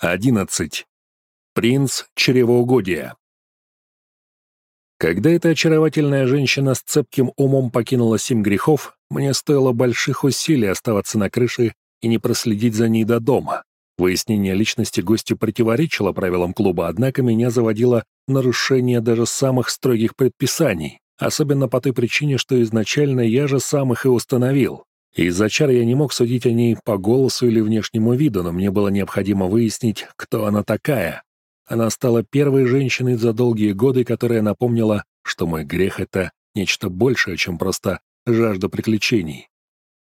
11. Принц чревоугодия. Когда эта очаровательная женщина с цепким умом покинула семь грехов, мне стоило больших усилий оставаться на крыше и не проследить за ней до дома. Выяснение личности гостю противоречило правилам клуба, однако меня заводило нарушение даже самых строгих предписаний, особенно по той причине, что изначально я же сам их и установил. Из-за чар я не мог судить о ней по голосу или внешнему виду, но мне было необходимо выяснить, кто она такая. Она стала первой женщиной за долгие годы, которая напомнила, что мой грех — это нечто большее, чем просто жажда приключений.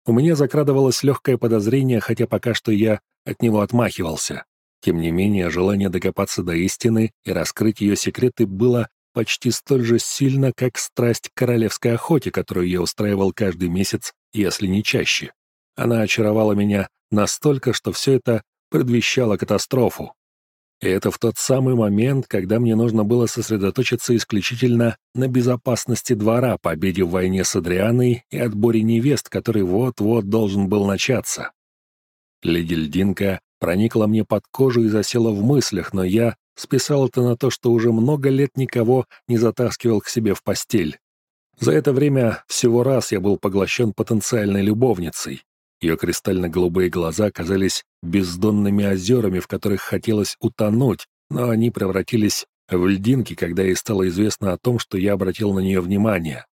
У меня закрадывалось легкое подозрение, хотя пока что я от него отмахивался. Тем не менее, желание докопаться до истины и раскрыть ее секреты было почти столь же сильно, как страсть к королевской охоте, которую я устраивал каждый месяц, если не чаще. Она очаровала меня настолько, что все это предвещало катастрофу. И это в тот самый момент, когда мне нужно было сосредоточиться исключительно на безопасности двора, победе в войне с Адрианой и отборе невест, который вот-вот должен был начаться. Леди Льдинка проникла мне под кожу и засела в мыслях, но я списал это на то, что уже много лет никого не затаскивал к себе в постель. За это время всего раз я был поглощен потенциальной любовницей. Ее кристально-голубые глаза казались бездонными озерами, в которых хотелось утонуть, но они превратились в льдинки, когда ей стало известно о том, что я обратил на нее внимание.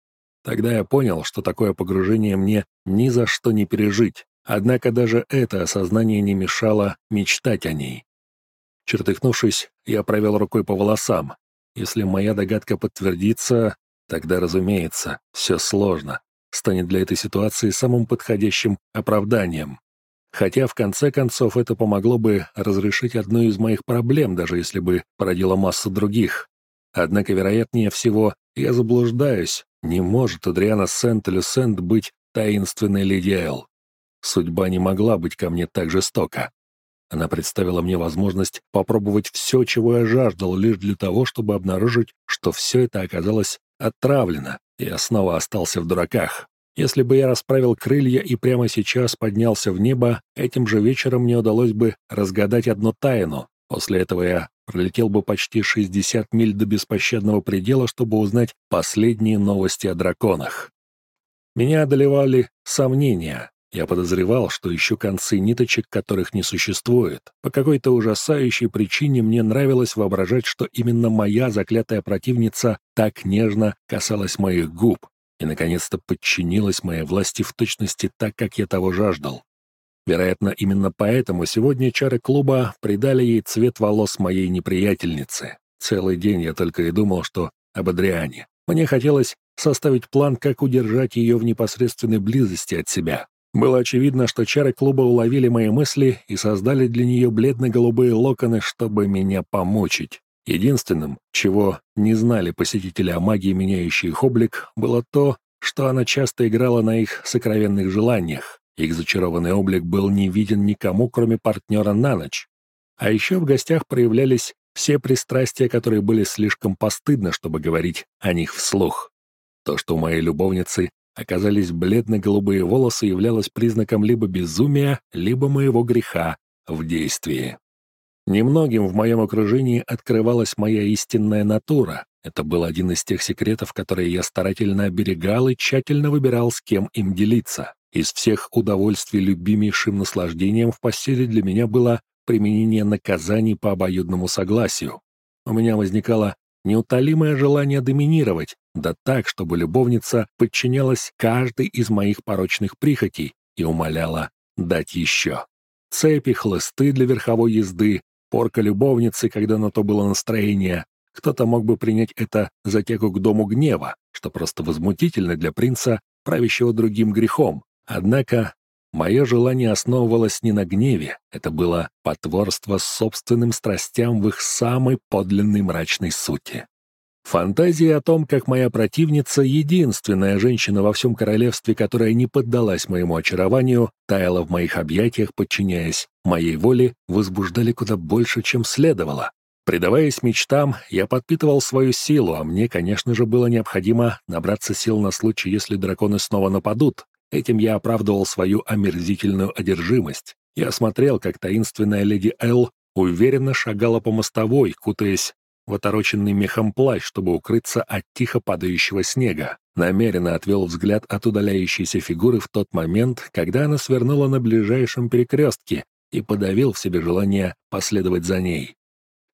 Тогда я понял, что такое погружение мне ни за что не пережить. Однако даже это осознание не мешало мечтать о ней. Чертыхнувшись, я провел рукой по волосам. Если моя догадка подтвердится, тогда, разумеется, все сложно. Станет для этой ситуации самым подходящим оправданием. Хотя, в конце концов, это помогло бы разрешить одну из моих проблем, даже если бы породило массу других. Однако, вероятнее всего, я заблуждаюсь. Не может Адриана Сент-Люсент быть таинственной леди Эл. Судьба не могла быть ко мне так жестока. Она представила мне возможность попробовать все, чего я жаждал, лишь для того, чтобы обнаружить, что все это оказалось отравлено, и я снова остался в дураках. Если бы я расправил крылья и прямо сейчас поднялся в небо, этим же вечером мне удалось бы разгадать одну тайну. После этого я пролетел бы почти 60 миль до беспощадного предела, чтобы узнать последние новости о драконах. Меня одолевали сомнения. Я подозревал, что ищу концы ниточек, которых не существует. По какой-то ужасающей причине мне нравилось воображать, что именно моя заклятая противница так нежно касалась моих губ и, наконец-то, подчинилась моей власти в точности так, как я того жаждал. Вероятно, именно поэтому сегодня чары клуба придали ей цвет волос моей неприятельницы. Целый день я только и думал, что об Адриане. Мне хотелось составить план, как удержать ее в непосредственной близости от себя. Было очевидно, что чары клуба уловили мои мысли и создали для нее бледно-голубые локоны, чтобы меня помучить. Единственным, чего не знали посетители о магии, меняющей их облик, было то, что она часто играла на их сокровенных желаниях. Их зачарованный облик был не виден никому, кроме партнера на ночь. А еще в гостях проявлялись все пристрастия, которые были слишком постыдны, чтобы говорить о них вслух. То, что у моей любовницы оказались бледно-голубые волосы, являлось признаком либо безумия, либо моего греха в действии. Немногим в моем окружении открывалась моя истинная натура. Это был один из тех секретов, которые я старательно оберегал и тщательно выбирал, с кем им делиться. Из всех удовольствий любимейшим наслаждением в постели для меня было применение наказаний по обоюдному согласию. У меня возникало неутолимое желание доминировать, да так, чтобы любовница подчинялась каждой из моих порочных прихотей и умоляла дать еще. Цепи, хлысты для верховой езды, порка любовницы, когда на то было настроение. Кто-то мог бы принять это за тягу к дому гнева, что просто возмутительно для принца, правящего другим грехом. Однако мое желание основывалось не на гневе, это было потворство собственным страстям в их самой подлинной мрачной сути. Фантазия о том, как моя противница, единственная женщина во всем королевстве, которая не поддалась моему очарованию, таяла в моих объятиях, подчиняясь моей воле, возбуждали куда больше, чем следовало. Предаваясь мечтам, я подпитывал свою силу, а мне, конечно же, было необходимо набраться сил на случай, если драконы снова нападут. Этим я оправдывал свою омерзительную одержимость. Я смотрел, как таинственная леди Эл уверенно шагала по мостовой, кутаясь в отороченный мехом плащ, чтобы укрыться от тихо падающего снега. Намеренно отвел взгляд от удаляющейся фигуры в тот момент, когда она свернула на ближайшем перекрестке и подавил в себе желание последовать за ней.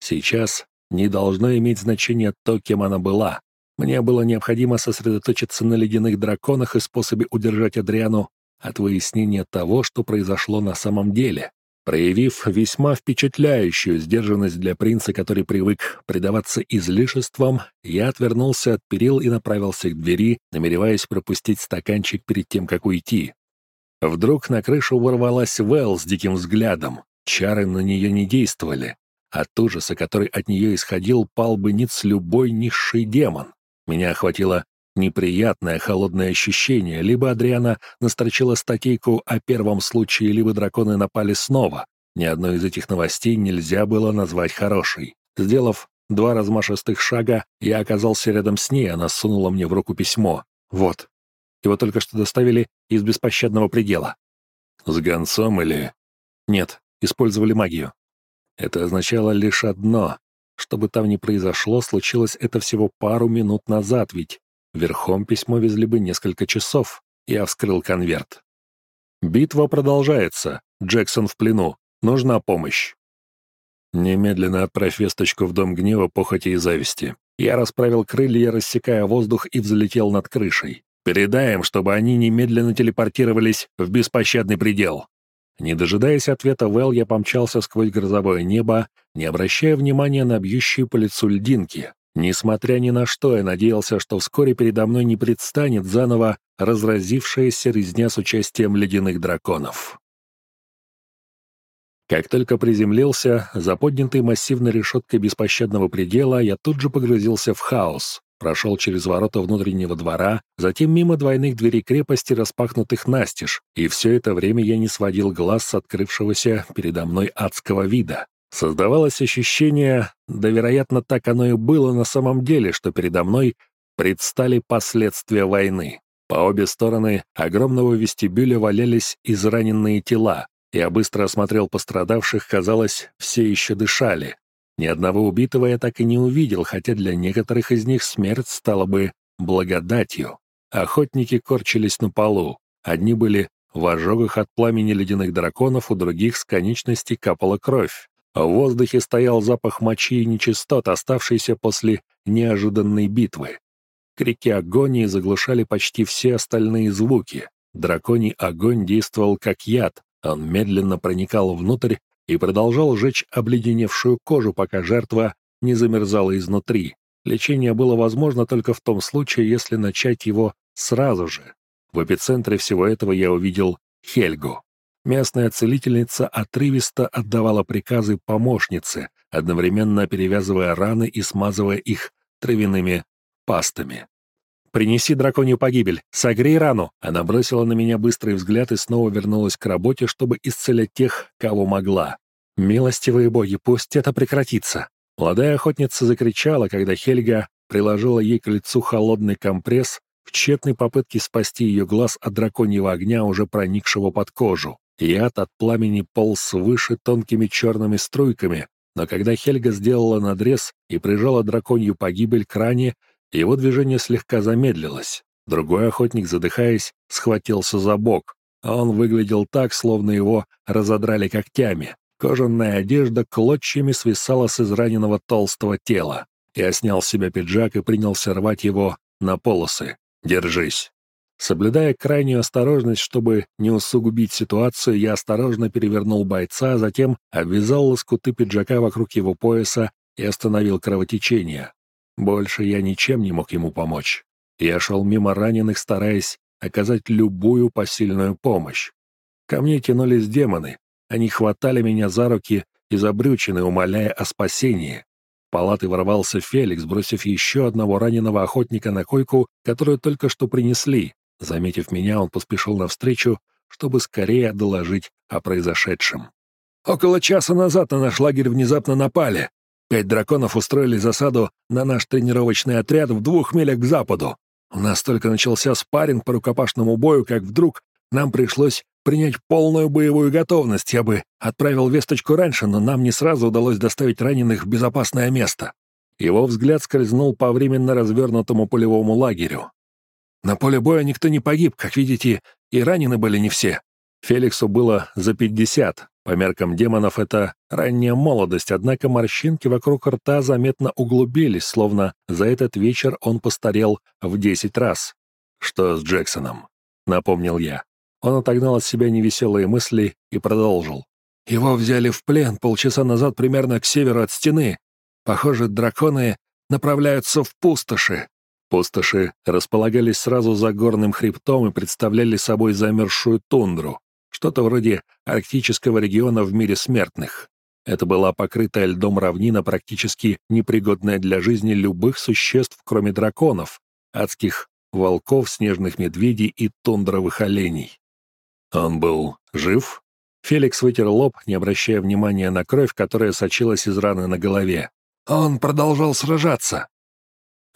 Сейчас не должно иметь значения то, кем она была. Мне было необходимо сосредоточиться на ледяных драконах и способе удержать Адриану от выяснения того, что произошло на самом деле. Проявив весьма впечатляющую сдержанность для принца, который привык предаваться излишествам, я отвернулся от перил и направился к двери, намереваясь пропустить стаканчик перед тем, как уйти. Вдруг на крышу ворвалась Вэл с диким взглядом. Чары на нее не действовали. От ужаса, который от нее исходил, пал бы ниц любой низший демон. Меня охватило неприятное холодное ощущение. Либо Адриана настрочила статейку о первом случае, либо драконы напали снова. Ни одной из этих новостей нельзя было назвать хорошей. Сделав два размашистых шага, я оказался рядом с ней, она сунула мне в руку письмо. Вот. Его только что доставили из беспощадного предела. С гонцом или... Нет, использовали магию. Это означало лишь одно. Что бы там ни произошло, случилось это всего пару минут назад, ведь Верхом письмо везли бы несколько часов. Я вскрыл конверт. «Битва продолжается. Джексон в плену. Нужна помощь». Немедленно отправь весточку в Дом гнева, похоти и зависти. Я расправил крылья, рассекая воздух и взлетел над крышей. Передаем, чтобы они немедленно телепортировались в беспощадный предел. Не дожидаясь ответа Вэл, я помчался сквозь грозовое небо, не обращая внимания на бьющие по лицу льдинки. Несмотря ни на что, я надеялся, что вскоре передо мной не предстанет заново разразившаяся резня с участием ледяных драконов. Как только приземлился, за поднятой массивной решеткой беспощадного предела, я тут же погрузился в хаос, прошел через ворота внутреннего двора, затем мимо двойных дверей крепости, распахнутых настежь, и все это время я не сводил глаз с открывшегося передо мной адского вида. Создавалось ощущение, да, вероятно, так оно и было на самом деле, что передо мной предстали последствия войны. По обе стороны огромного вестибюля валялись израненные тела. Я быстро осмотрел пострадавших, казалось, все еще дышали. Ни одного убитого я так и не увидел, хотя для некоторых из них смерть стала бы благодатью. Охотники корчились на полу. Одни были в ожогах от пламени ледяных драконов, у других с конечностей капала кровь. В воздухе стоял запах мочи и нечистот, оставшийся после неожиданной битвы. Крики агонии заглушали почти все остальные звуки. Драконий огонь действовал как яд, он медленно проникал внутрь и продолжал жечь обледеневшую кожу, пока жертва не замерзала изнутри. Лечение было возможно только в том случае, если начать его сразу же. В эпицентре всего этого я увидел Хельгу. Местная целительница отрывисто отдавала приказы помощнице, одновременно перевязывая раны и смазывая их травяными пастами. «Принеси драконью погибель! Согрей рану!» Она бросила на меня быстрый взгляд и снова вернулась к работе, чтобы исцелять тех, кого могла. «Милостивые боги, пусть это прекратится!» Молодая охотница закричала, когда Хельга приложила ей к лицу холодный компресс в тщетной попытке спасти ее глаз от драконьего огня, уже проникшего под кожу. Яд от пламени полз выше тонкими черными струйками, но когда Хельга сделала надрез и прижала драконью погибель к ране, его движение слегка замедлилось. Другой охотник, задыхаясь, схватился за бок. Он выглядел так, словно его разодрали когтями. Кожаная одежда клочьями свисала с израненного толстого тела. Я снял с себя пиджак и принялся рвать его на полосы. «Держись!» Соблюдая крайнюю осторожность, чтобы не усугубить ситуацию, я осторожно перевернул бойца, затем обвязал лоскуты пиджака вокруг его пояса и остановил кровотечение. Больше я ничем не мог ему помочь. Я шел мимо раненых, стараясь оказать любую посильную помощь. Ко мне тянулись демоны. Они хватали меня за руки и забрючины, умоляя о спасении. В палаты ворвался Феликс, бросив еще одного раненого охотника на койку, которую только что принесли. Заметив меня, он поспешил навстречу, чтобы скорее доложить о произошедшем. «Около часа назад на наш лагерь внезапно напали. Пять драконов устроили засаду на наш тренировочный отряд в двух милях к западу. У нас только начался спарринг по рукопашному бою, как вдруг нам пришлось принять полную боевую готовность. Я бы отправил весточку раньше, но нам не сразу удалось доставить раненых в безопасное место». Его взгляд скользнул по временно развернутому полевому лагерю. «На поле боя никто не погиб, как видите, и ранены были не все. Феликсу было за пятьдесят. По меркам демонов это ранняя молодость, однако морщинки вокруг рта заметно углубились, словно за этот вечер он постарел в десять раз. «Что с Джексоном?» — напомнил я. Он отогнал от себя невеселые мысли и продолжил. «Его взяли в плен полчаса назад примерно к северу от стены. Похоже, драконы направляются в пустоши». Пустоши располагались сразу за горным хребтом и представляли собой замерзшую тундру, что-то вроде арктического региона в мире смертных. Это была покрытая льдом равнина, практически непригодная для жизни любых существ, кроме драконов, адских волков, снежных медведей и тундровых оленей. Он был жив? Феликс вытер лоб, не обращая внимания на кровь, которая сочилась из раны на голове. Он продолжал сражаться.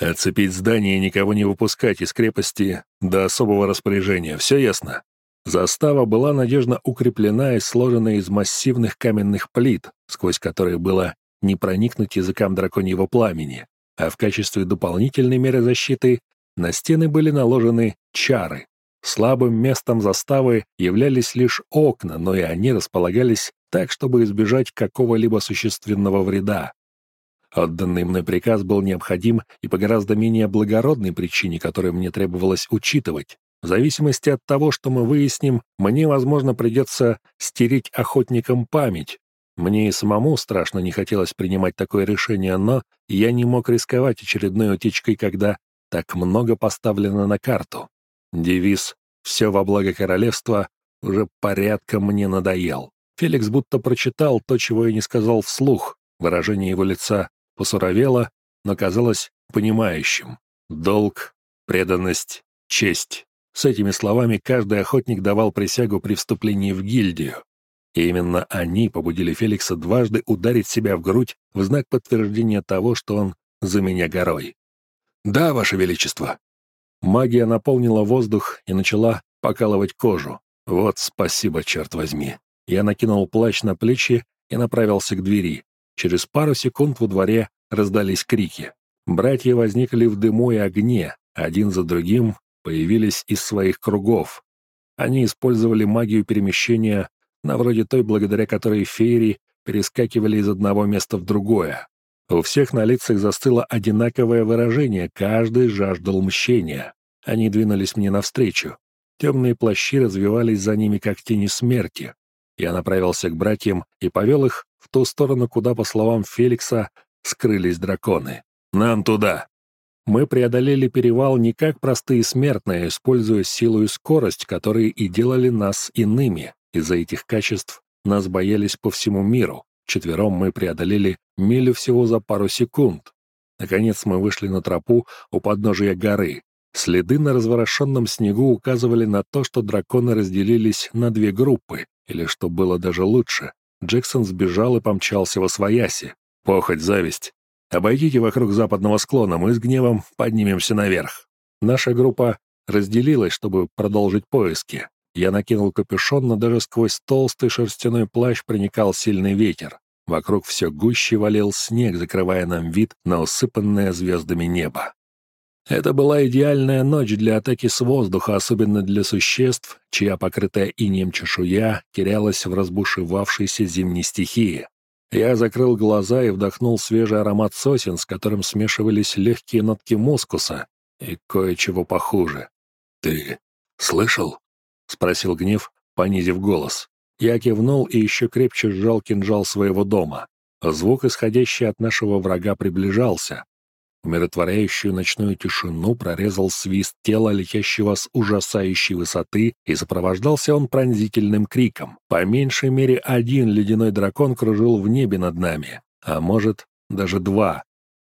Оцепить здание и никого не выпускать из крепости до особого распоряжения. Все ясно? Застава была надежно укреплена и сложена из массивных каменных плит, сквозь которые было не проникнуть языкам драконьего пламени, а в качестве дополнительной меры защиты на стены были наложены чары. Слабым местом заставы являлись лишь окна, но и они располагались так, чтобы избежать какого-либо существенного вреда. Отданный мной приказ был необходим и по гораздо менее благородной причине, которую мне требовалось учитывать. В зависимости от того, что мы выясним, мне, возможно, придется стереть охотникам память, мне и самому страшно не хотелось принимать такое решение, но я не мог рисковать очередной утечкой, когда так много поставлено на карту. Девиз «Все во благо королевства» уже порядком мне надоел. Феликс будто прочитал то, чего я не сказал вслух. Выражение его лица посуровело, но казалось понимающим. Долг, преданность, честь. С этими словами каждый охотник давал присягу при вступлении в гильдию. И именно они побудили Феликса дважды ударить себя в грудь в знак подтверждения того, что он за меня горой. «Да, Ваше Величество». Магия наполнила воздух и начала покалывать кожу. Вот спасибо, черт возьми. Я накинул плащ на плечи и направился к двери. Через пару секунд во дворе раздались крики. Братья возникли в дыму и огне, один за другим появились из своих кругов. Они использовали магию перемещения, на вроде той, благодаря которой феери перескакивали из одного места в другое. У всех на лицах застыло одинаковое выражение, каждый жаждал мщения. Они двинулись мне навстречу. Темные плащи развивались за ними, как тени смерти. Я направился к братьям и повел их в ту сторону, куда, по словам Феликса, скрылись драконы. «Нам туда!» Мы преодолели перевал не как простые смертные, используя силу и скорость, которые и делали нас иными. Из-за этих качеств нас боялись по всему миру. Четвером мы преодолели милю всего за пару секунд. Наконец мы вышли на тропу у подножия горы. Следы на разворошенном снегу указывали на то, что драконы разделились на две группы, или, что было даже лучше, Джексон сбежал и помчался во свояси. Похоть, зависть. Обойдите вокруг западного склона, мы с гневом поднимемся наверх. Наша группа разделилась, чтобы продолжить поиски. Я накинул капюшон, но даже сквозь толстый шерстяной плащ проникал сильный ветер. Вокруг все гуще валил снег, закрывая нам вид на усыпанное звездами небо. Это была идеальная ночь для атаки с воздуха, особенно для существ, чья покрытая инеем чешуя терялась в разбушевавшейся зимней стихии. Я закрыл глаза и вдохнул свежий аромат сосен, с которым смешивались легкие нотки мускуса и кое-чего похуже. «Ты слышал?» — спросил гнев, понизив голос. Я кивнул и еще крепче сжал кинжал своего дома. Звук, исходящий от нашего врага, приближался. Умиротворяющую ночную тишину прорезал свист тела, летящего с ужасающей высоты, и сопровождался он пронзительным криком. По меньшей мере один ледяной дракон кружил в небе над нами, а может, даже два.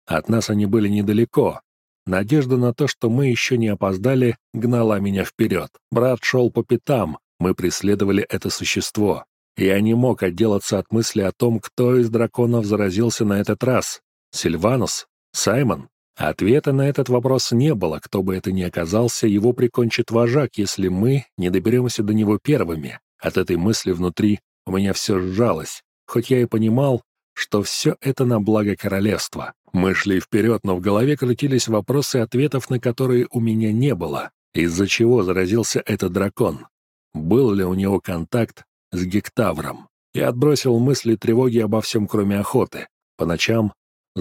От нас они были недалеко. Надежда на то, что мы еще не опоздали, гнала меня вперед. Брат шел по пятам, мы преследовали это существо. Я не мог отделаться от мысли о том, кто из драконов заразился на этот раз. Сильванус? Саймон? Ответа на этот вопрос не было, кто бы это ни оказался, его прикончит вожак, если мы не доберемся до него первыми. От этой мысли внутри у меня все сжалось, хоть я и понимал, что все это на благо королевства. Мы шли вперед, но в голове крутились вопросы, ответов на которые у меня не было. Из-за чего заразился этот дракон? Был ли у него контакт с Гектавром? Я отбросил мысли тревоги обо всем, кроме охоты. По ночам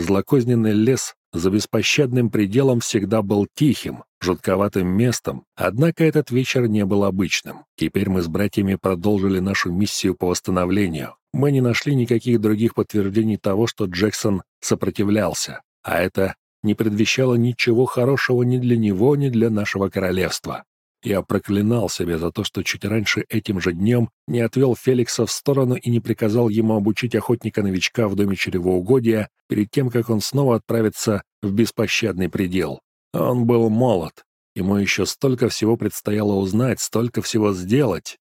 злокозненный лес за беспощадным пределом всегда был тихим, жутковатым местом, однако этот вечер не был обычным. Теперь мы с братьями продолжили нашу миссию по восстановлению. Мы не нашли никаких других подтверждений того, что Джексон сопротивлялся, а это не предвещало ничего хорошего ни для него, ни для нашего королевства. Я проклинал себя за то, что чуть раньше этим же днем не отвел Феликса в сторону и не приказал ему обучить охотника-новичка в доме чревоугодия перед тем, как он снова отправится в беспощадный предел. Он был молод. Ему еще столько всего предстояло узнать, столько всего сделать.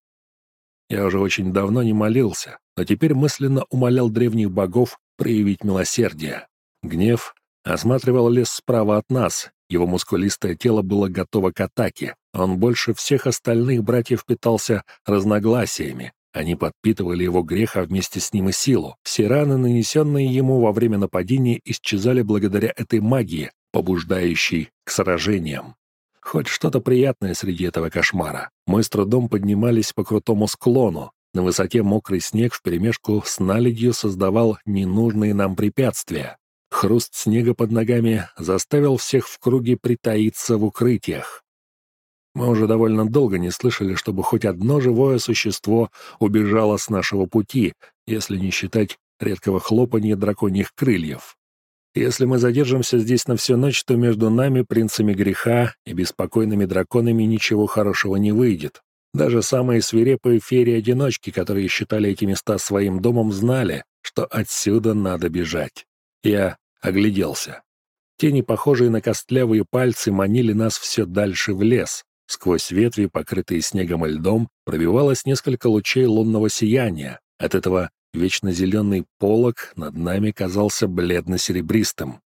Я уже очень давно не молился, но теперь мысленно умолял древних богов проявить милосердие. Гнев осматривал лес справа от нас, его мускулистое тело было готово к атаке. Он больше всех остальных братьев питался разногласиями. Они подпитывали его грех, а вместе с ним и силу. Все раны, нанесенные ему во время нападения, исчезали благодаря этой магии, побуждающей к сражениям. Хоть что-то приятное среди этого кошмара. Мы с трудом поднимались по крутому склону. На высоте мокрый снег вперемешку с наледью создавал ненужные нам препятствия. Хруст снега под ногами заставил всех в круге притаиться в укрытиях. Мы уже довольно долго не слышали, чтобы хоть одно живое существо убежало с нашего пути, если не считать редкого хлопанья драконьих крыльев. Если мы задержимся здесь на всю ночь, то между нами, принцами греха и беспокойными драконами, ничего хорошего не выйдет. Даже самые свирепые феи-одиночки, которые считали эти места своим домом, знали, что отсюда надо бежать. Я огляделся. Тени, похожие на костлявые пальцы, манили нас все дальше в лес. Сквозь ветви, покрытые снегом и льдом, пробивалось несколько лучей лунного сияния. От этого вечно зеленый полог над нами казался бледно-серебристым.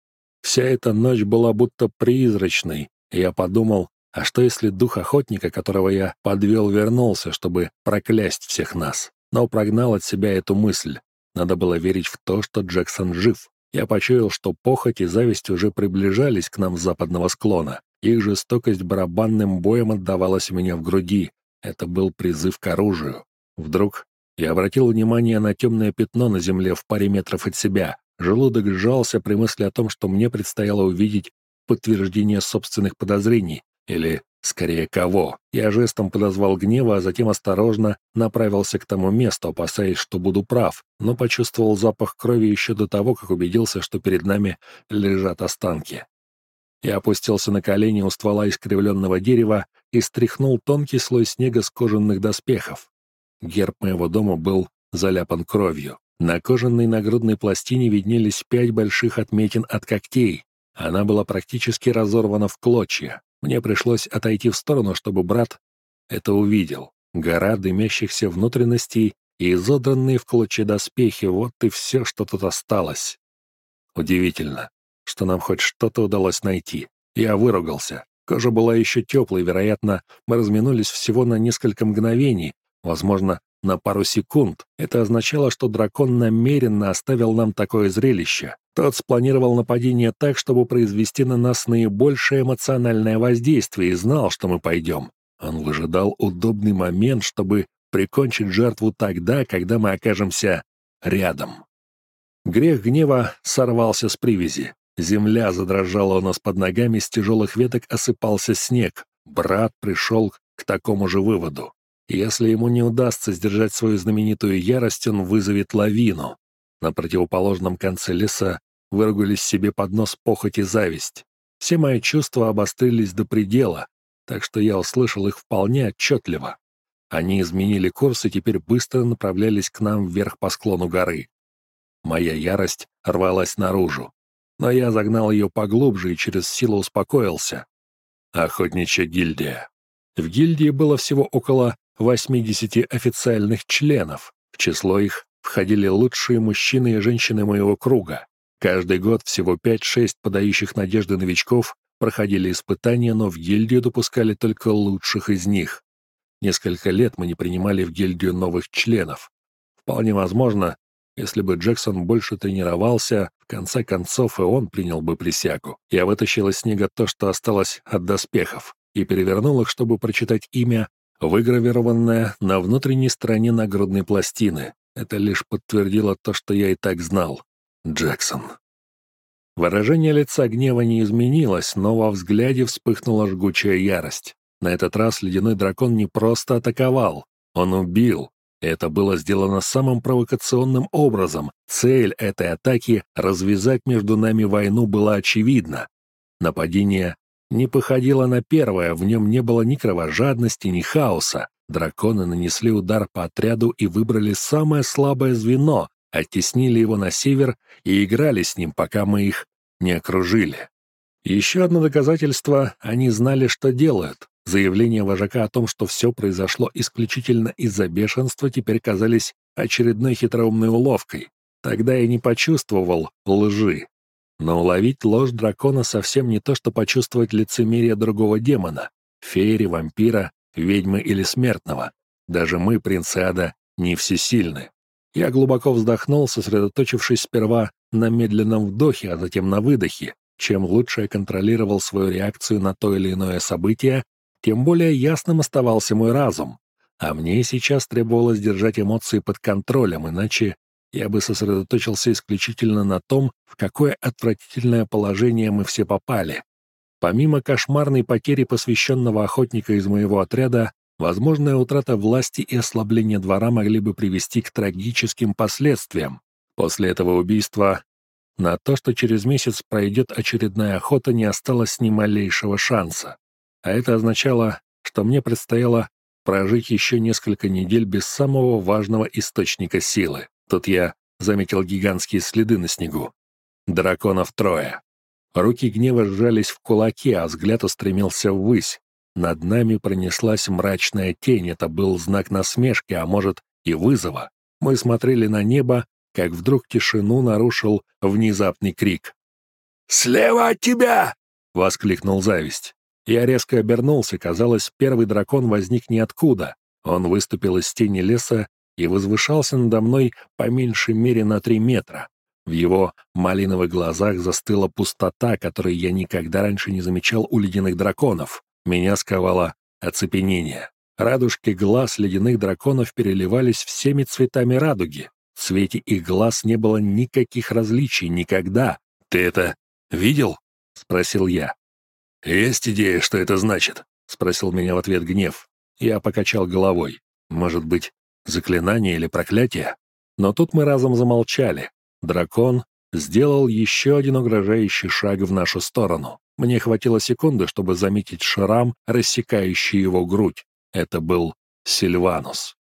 Вся эта ночь была будто призрачной, и я подумал, а что если дух охотника, которого я подвел, вернулся, чтобы проклясть всех нас? Но прогнал от себя эту мысль. Надо было верить в то, что Джексон жив. Я почуял, что похоть и зависть уже приближались к нам с западного склона. Их жестокость барабанным боем отдавалась у меня в груди. Это был призыв к оружию. Вдруг я обратил внимание на темное пятно на земле в паре метров от себя. Желудок сжался при мысли о том, что мне предстояло увидеть подтверждение собственных подозрений, или Скорее, кого? Я жестом подозвал гнева, а затем осторожно направился к тому месту, опасаясь, что буду прав, но почувствовал запах крови еще до того, как убедился, что перед нами лежат останки. Я опустился на колени у ствола искривленного дерева и стряхнул тонкий слой снега с кожаных доспехов. Герб моего дома был заляпан кровью. На кожаной нагрудной пластине виднелись пять больших отметин от когтей. Она была практически разорвана в клочья. Мне пришлось отойти в сторону, чтобы брат это увидел. Гора дымящихся внутренностей и изодранные в клочья доспехи — вот и все, что тут осталось. Удивительно, что нам хоть что-то удалось найти. Я выругался. Кожа была еще теплой, вероятно, мы разминулись всего на несколько мгновений, возможно, на пару секунд. Это означало, что дракон намеренно оставил нам такое зрелище. Тот спланировал нападение так, чтобы произвести на нас наибольшее эмоциональное воздействие и знал, что мы пойдем. Он выжидал удобный момент, чтобы прикончить жертву тогда, когда мы окажемся рядом. Грех гнева сорвался с привязи. Земля задрожала у нас под ногами, с тяжелых веток осыпался снег. Брат пришел к такому же выводу. Если ему не удастся сдержать свою знаменитую ярость, он вызовет лавину. На противоположном конце леса выругались себе под нос похоть и зависть. Все мои чувства обострились до предела, так что я услышал их вполне отчетливо. Они изменили курс и теперь быстро направлялись к нам вверх по склону горы. Моя ярость рвалась наружу, но я загнал ее поглубже и через силу успокоился. Охотничья гильдия. В гильдии было всего около 80 официальных членов. В число их входили лучшие мужчины и женщины моего круга. Каждый год всего 5-6 подающих надежды новичков проходили испытания, но в гильдию допускали только лучших из них. Несколько лет мы не принимали в гильдию новых членов. Вполне возможно, если бы Джексон больше тренировался, в конце концов и он принял бы присягу. Я вытащил из снега то, что осталось от доспехов, и перевернул их, чтобы прочитать имя, выгравированное на внутренней стороне нагрудной пластины. Это лишь подтвердило то, что я и так знал. Джексон. Выражение лица гнева не изменилось, но во взгляде вспыхнула жгучая ярость. На этот раз ледяной дракон не просто атаковал, он убил. Это было сделано самым провокационным образом. Цель этой атаки — развязать между нами войну была очевидна. Нападение не походило на первое, в нем не было ни кровожадности, ни хаоса. Драконы нанесли удар по отряду и выбрали самое слабое звено, оттеснили его на север и играли с ним, пока мы их не окружили. Еще одно доказательство — они знали, что делают. Заявления вожака о том, что все произошло исключительно из-за бешенства, теперь казались очередной хитроумной уловкой. Тогда я не почувствовал лжи. Но уловить ложь дракона совсем не то, что почувствовать лицемерие другого демона — феери, вампира, ведьмы или смертного. Даже мы, принцы ада, не всесильны. Я глубоко вздохнул, сосредоточившись сперва на медленном вдохе, а затем на выдохе. Чем лучше я контролировал свою реакцию на то или иное событие, тем более ясным оставался мой разум. А мне сейчас требовалось держать эмоции под контролем, иначе я бы сосредоточился исключительно на том, в какое отвратительное положение мы все попали. Помимо кошмарной потери посвященного охотника из моего отряда, Возможная утрата власти и ослабление двора могли бы привести к трагическим последствиям. После этого убийства на то, что через месяц пройдет очередная охота, не осталось ни малейшего шанса. А это означало, что мне предстояло прожить еще несколько недель без самого важного источника силы. Тут я заметил гигантские следы на снегу. Драконов трое. Руки гнева сжались в кулаки, а взгляд устремился ввысь. Над нами пронеслась мрачная тень, это был знак насмешки, а может и вызова. Мы смотрели на небо, как вдруг тишину нарушил внезапный крик. «Слева от тебя!» — воскликнул зависть. Я резко обернулся, казалось, первый дракон возник ниоткуда. Он выступил из тени леса и возвышался надо мной по меньшей мере на три метра. В его малиновых глазах застыла пустота, которой я никогда раньше не замечал у ледяных драконов. Меня сковало оцепенение. Радужки глаз ледяных драконов переливались всеми цветами радуги. В свете их глаз не было никаких различий никогда. «Ты это видел?» — спросил я. «Есть идея, что это значит?» — спросил меня в ответ гнев. Я покачал головой. «Может быть, заклинание или проклятие?» Но тут мы разом замолчали. Дракон сделал еще один угрожающий шаг в нашу сторону. Мне хватило секунды, чтобы заметить шрам, рассекающий его грудь. Это был Сильванус.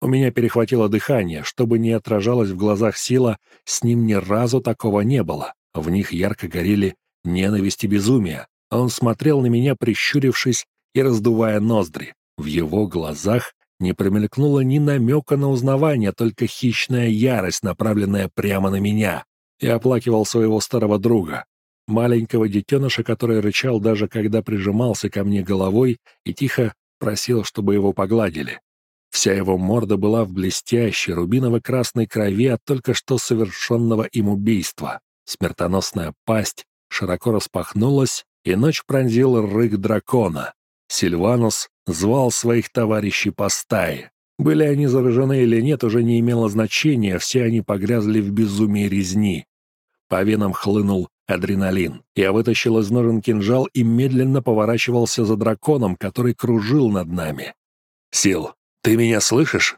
У меня перехватило дыхание, чтобы не отражалась в глазах сила, с ним ни разу такого не было. В них ярко горели ненависть и безумие. Он смотрел на меня, прищурившись и раздувая ноздри. В его глазах не промелькнуло ни намека на узнавание, только хищная ярость, направленная прямо на меня. Я оплакивал своего старого друга, маленького детеныша, который рычал даже когда прижимался ко мне головой и тихо просил, чтобы его погладили. Вся его морда была в блестящей рубиново-красной крови от только что совершенного им убийства. Смертоносная пасть широко распахнулась, и ночь пронзил рык дракона. Сильванус звал своих товарищей по стае. Были они заражены или нет, уже не имело значения, все они погрязли в безумии резни. По венам хлынул адреналин. Я вытащил из ножен кинжал и медленно поворачивался за драконом, который кружил над нами. «Сил, ты меня слышишь?»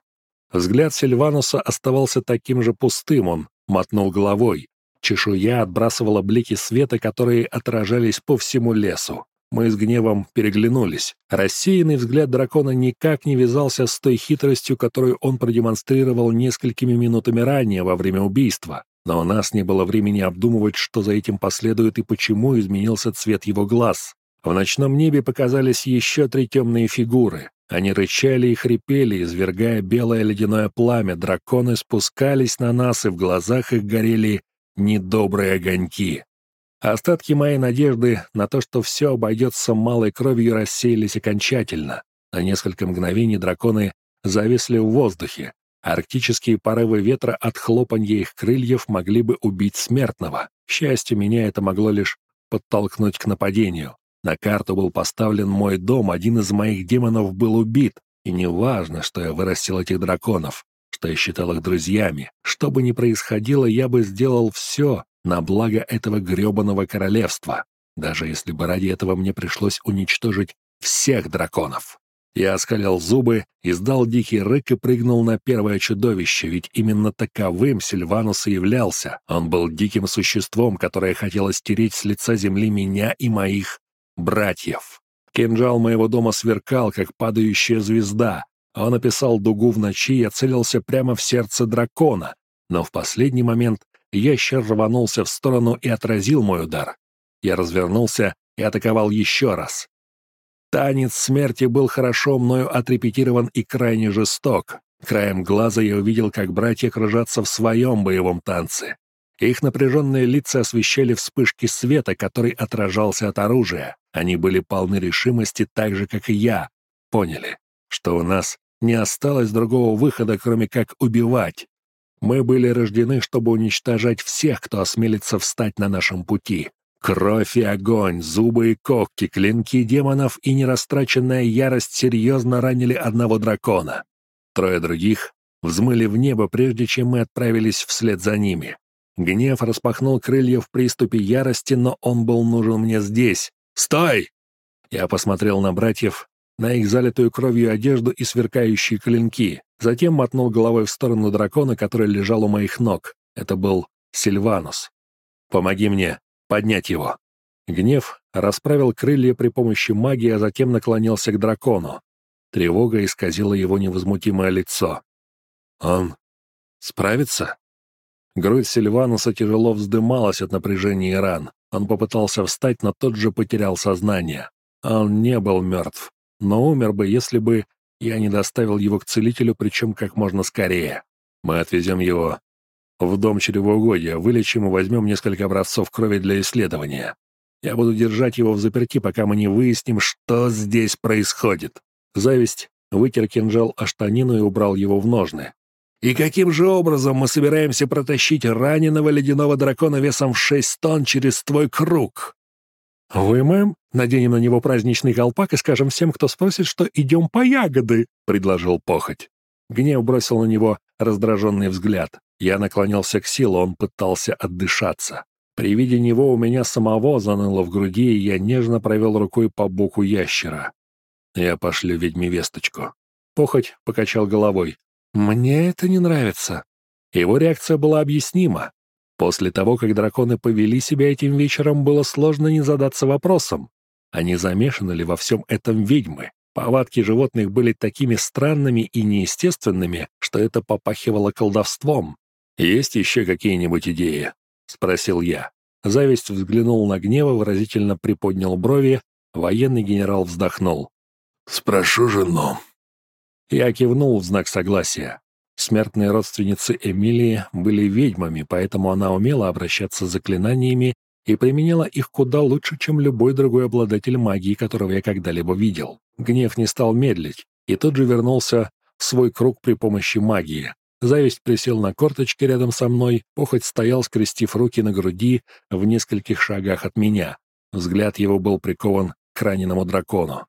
Взгляд Сильвануса оставался таким же пустым, он мотнул головой. Чешуя отбрасывала блики света, которые отражались по всему лесу. Мы с гневом переглянулись. Рассеянный взгляд дракона никак не вязался с той хитростью, которую он продемонстрировал несколькими минутами ранее во время убийства. Но у нас не было времени обдумывать, что за этим последует и почему изменился цвет его глаз. В ночном небе показались еще три темные фигуры. Они рычали и хрипели, извергая белое ледяное пламя. Драконы спускались на нас, и в глазах их горели недобрые огоньки. Остатки моей надежды на то, что все обойдется малой кровью, рассеялись окончательно. На несколько мгновений драконы зависли в воздухе. Арктические порывы ветра от хлопанья их крыльев могли бы убить смертного. К счастью, меня это могло лишь подтолкнуть к нападению. На карту был поставлен мой дом, один из моих демонов был убит. И не важно, что я вырастил этих драконов, что я считал их друзьями. Что бы ни происходило, я бы сделал все на благо этого гребаного королевства, даже если бы ради этого мне пришлось уничтожить всех драконов. Я оскалил зубы, издал дикий рык и прыгнул на первое чудовище, ведь именно таковым Сильванус и являлся. Он был диким существом, которое хотело стереть с лица земли меня и моих братьев. Кинжал моего дома сверкал, как падающая звезда. Он описал дугу в ночи и целился прямо в сердце дракона, но в последний момент ящер рванулся в сторону и отразил мой удар. Я развернулся и атаковал еще раз. Танец смерти был хорошо мною отрепетирован и крайне жесток. Краем глаза я увидел, как братья кружатся в своем боевом танце. Их напряженные лица освещали вспышки света, который отражался от оружия. Они были полны решимости так же, как и я. Поняли, что у нас не осталось другого выхода, кроме как убивать. Мы были рождены, чтобы уничтожать всех, кто осмелится встать на нашем пути. Кровь и огонь, зубы и когти, клинки демонов и нерастраченная ярость серьезно ранили одного дракона. Трое других взмыли в небо, прежде чем мы отправились вслед за ними. Гнев распахнул крылья в приступе ярости, но он был нужен мне здесь. «Стой!» Я посмотрел на братьев, на их залитую кровью одежду и сверкающие клинки. Затем мотнул головой в сторону дракона, который лежал у моих ног. Это был Сильванус. «Помоги мне поднять его». Гнев расправил крылья при помощи магии, а затем наклонился к дракону. Тревога исказила его невозмутимое лицо. «Он справится?» Грудь Сильвануса тяжело вздымалась от напряжения и ран. Он попытался встать, но тот же потерял сознание. Он не был мертв, но умер бы, если бы я не доставил его к целителю, причем как можно скорее. Мы отвезем его в дом чревоугодия, вылечим и возьмем несколько образцов крови для исследования. Я буду держать его в заперти, пока мы не выясним, что здесь происходит. Зависть вытер кинжал о штанину и убрал его в ножны. И каким же образом мы собираемся протащить раненого ледяного дракона весом в шесть тонн через твой круг? «Вымоем, наденем на него праздничный колпак и скажем всем, кто спросит, что идем по ягоды», — предложил похоть. Гнев бросил на него раздраженный взгляд. Я наклонился к силу, он пытался отдышаться. При виде него у меня самого заныло в груди, и я нежно провел рукой по боку ящера. Я пошлю ведьме весточку. Похоть покачал головой. «Мне это не нравится». Его реакция была объяснима. После того, как драконы повели себя этим вечером, было сложно не задаться вопросом, а не замешаны ли во всем этом ведьмы. Повадки животных были такими странными и неестественными, что это попахивало колдовством. «Есть еще какие-нибудь идеи?» — спросил я. Зависть взглянул на гнева, выразительно приподнял брови, военный генерал вздохнул. «Спрошу жену». Я кивнул в знак согласия. Смертные родственницы Эмилии были ведьмами, поэтому она умела обращаться с заклинаниями и применяла их куда лучше, чем любой другой обладатель магии, которого я когда-либо видел. Гнев не стал медлить, и тут же вернулся в свой круг при помощи магии. Зависть присел на корточки рядом со мной, похоть стоял, скрестив руки на груди в нескольких шагах от меня. Взгляд его был прикован к раненому дракону.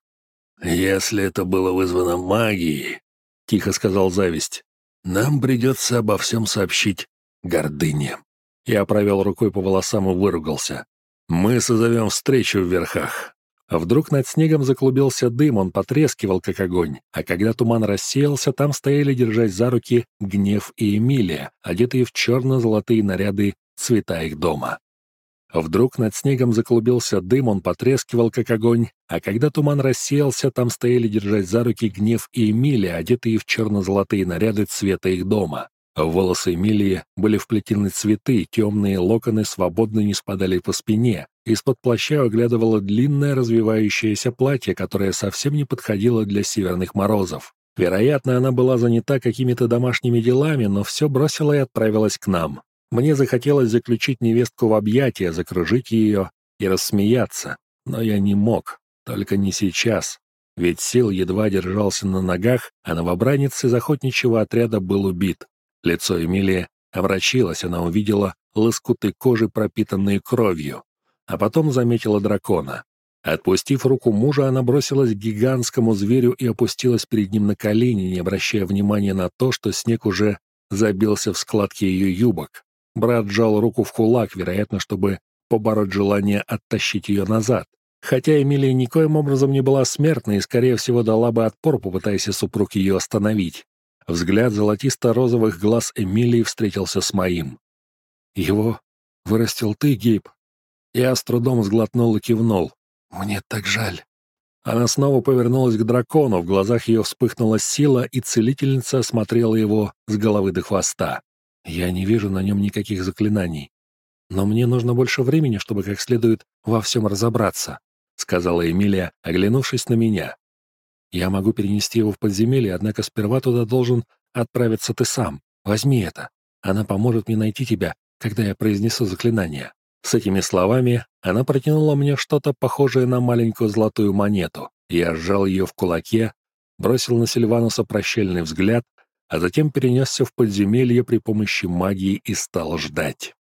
«Если это было вызвано магией», — тихо сказал Зависть, нам придется обо всем сообщить гордыне. Я провел рукой по волосам и выругался. Мы созовем встречу в верхах. Вдруг над снегом заклубился дым, он потрескивал, как огонь. А когда туман рассеялся, там стояли, держась за руки, Гнев и Эмилия, одетые в черно-золотые наряды цвета их дома. Вдруг над снегом заклубился дым, он потрескивал, как огонь, а когда туман рассеялся, там стояли держать за руки Гнев и Эмилия, одетые в черно-золотые наряды цвета их дома. В волосы Эмилии были вплетены цветы, темные локоны свободно не спадали по спине. Из-под плаща оглядывало длинное развивающееся платье, которое совсем не подходило для северных морозов. Вероятно, она была занята какими-то домашними делами, но все бросила и отправилась к нам. Мне захотелось заключить невестку в объятия, закружить ее и рассмеяться, но я не мог, только не сейчас, ведь сил едва держался на ногах, а новобранец из охотничьего отряда был убит. Лицо Эмилии омрачилось, она увидела лоскуты кожи, пропитанные кровью, а потом заметила дракона. Отпустив руку мужа, она бросилась к гигантскому зверю и опустилась перед ним на колени, не обращая внимания на то, что снег уже забился в складки ее юбок. Брат сжал руку в кулак, вероятно, чтобы побороть желание оттащить ее назад. Хотя Эмилия никоим образом не была смертной и, скорее всего, дала бы отпор, попытаясь супруг ее остановить. Взгляд золотисто-розовых глаз Эмилии встретился с моим. «Его вырастил ты, Гейб?» Я с трудом сглотнул и кивнул. «Мне так жаль». Она снова повернулась к дракону, в глазах ее вспыхнула сила, и целительница осмотрела его с головы до хвоста. Я не вижу на нем никаких заклинаний. Но мне нужно больше времени, чтобы как следует во всем разобраться. — сказала Эмилия, оглянувшись на меня. «Я могу перенести его в подземелье, однако сперва туда должен отправиться ты сам. Возьми это. Она поможет мне найти тебя, когда я произнесу заклинание». С этими словами она протянула мне что-то похожее на маленькую золотую монету. Я сжал ее в кулаке, бросил на Сильвануса прощальный взгляд, а затем перенесся в подземелье при помощи магии и стал ждать.